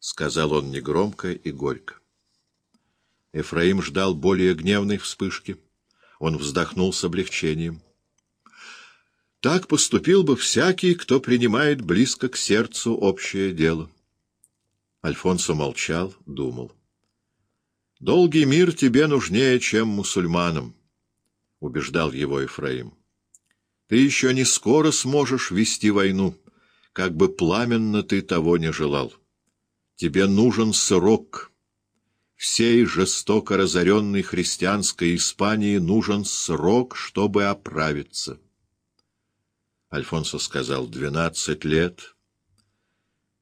— сказал он негромко и горько. Эфраим ждал более гневной вспышки. Он вздохнул с облегчением. Так поступил бы всякий, кто принимает близко к сердцу общее дело. Альфонсо молчал, думал. «Долгий мир тебе нужнее, чем мусульманам», — убеждал его Ефраим. «Ты еще не скоро сможешь вести войну, как бы пламенно ты того не желал. Тебе нужен срок. Всей жестоко разоренной христианской Испании нужен срок, чтобы оправиться». Альфонсо сказал, «Двенадцать лет.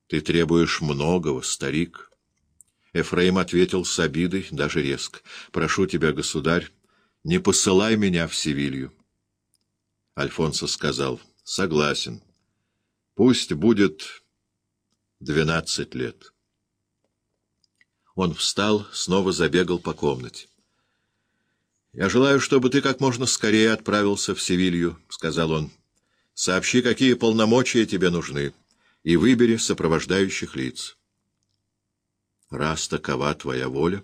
Ты требуешь многого, старик». Эфраим ответил с обидой, даже резко. «Прошу тебя, государь, не посылай меня в Севилью». Альфонсо сказал, «Согласен. Пусть будет двенадцать лет». Он встал, снова забегал по комнате. «Я желаю, чтобы ты как можно скорее отправился в Севилью», — сказал он. «Сообщи, какие полномочия тебе нужны, и выбери сопровождающих лиц». «Раз такова твоя воля,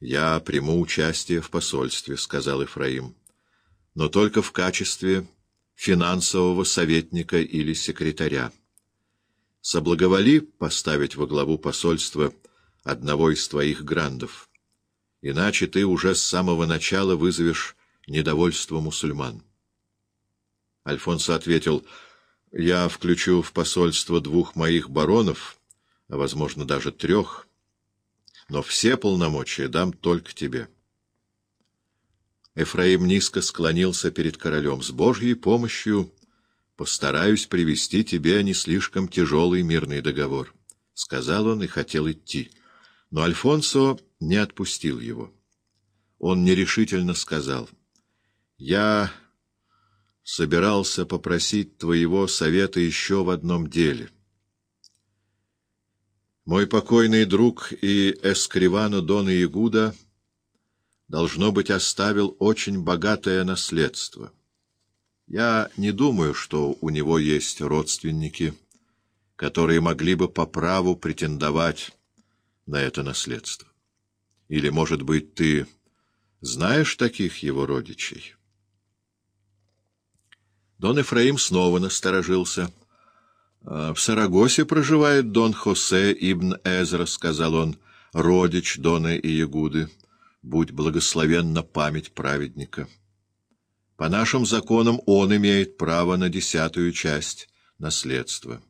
я приму участие в посольстве», — сказал Ифраим, — «но только в качестве финансового советника или секретаря. Соблаговоли поставить во главу посольства одного из твоих грандов, иначе ты уже с самого начала вызовешь недовольство мусульман». Альфонсо ответил, «Я включу в посольство двух моих баронов, а, возможно, даже трех» но все полномочия дам только тебе. Эфраим низко склонился перед королем. С Божьей помощью постараюсь привести тебе не слишком тяжелый мирный договор, — сказал он и хотел идти. Но Альфонсо не отпустил его. Он нерешительно сказал, — Я собирался попросить твоего совета еще в одном деле. Мой покойный друг и эскривано Дона Ягуда, должно быть, оставил очень богатое наследство. Я не думаю, что у него есть родственники, которые могли бы по праву претендовать на это наследство. Или, может быть, ты знаешь таких его родичей? Дон Эфраим снова насторожился —— В Сарагосе проживает Дон Хосе Ибн Эзра, — сказал он, — родич Дона и Ягуды. Будь благословенна память праведника. По нашим законам он имеет право на десятую часть наследства.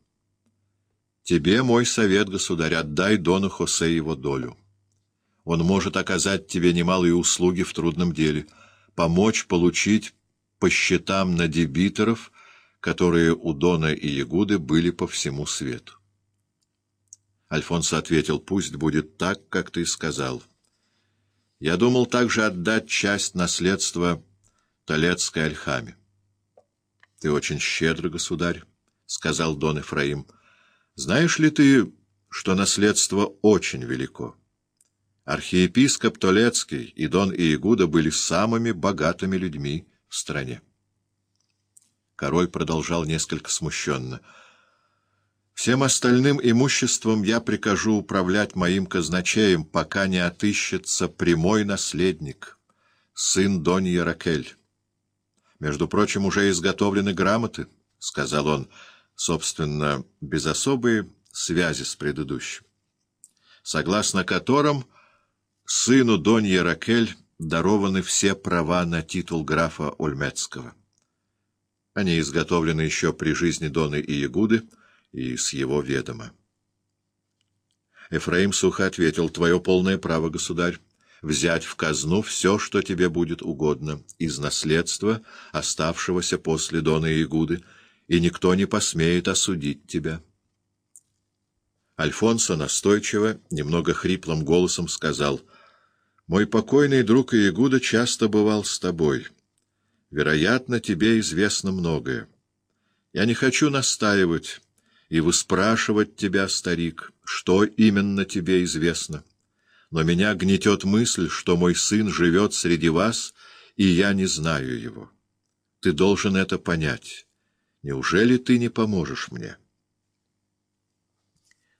Тебе мой совет, государь, отдай Дону Хосе его долю. Он может оказать тебе немалые услуги в трудном деле, помочь получить по счетам на дебиторов — которые у Дона и Ягуды были по всему свету. Альфонсо ответил, пусть будет так, как ты сказал. Я думал также отдать часть наследства Толецкой Альхаме. — Ты очень щедр, государь, — сказал Дон Эфраим. — Знаешь ли ты, что наследство очень велико? Архиепископ Толецкий и Дон Иегуда были самыми богатыми людьми в стране. Король продолжал несколько смущенно. «Всем остальным имуществом я прикажу управлять моим казначеем, пока не отыщется прямой наследник, сын Донья Ракель. Между прочим, уже изготовлены грамоты», — сказал он, собственно, без особой связи с предыдущим, согласно которым сыну Донья Ракель дарованы все права на титул графа Ульмецкого. Они изготовлены еще при жизни Доны и Ягуды и с его ведома. Эфраим сухо ответил, «Твое полное право, государь, взять в казну все, что тебе будет угодно, из наследства, оставшегося после Дона и Ягуды, и никто не посмеет осудить тебя». Альфонсо настойчиво, немного хриплым голосом сказал, «Мой покойный друг Иегуда часто бывал с тобой». Вероятно, тебе известно многое. Я не хочу настаивать и выспрашивать тебя, старик, что именно тебе известно. Но меня гнетет мысль, что мой сын живет среди вас, и я не знаю его. Ты должен это понять. Неужели ты не поможешь мне?»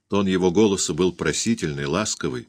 Тон его голоса был просительный, ласковый,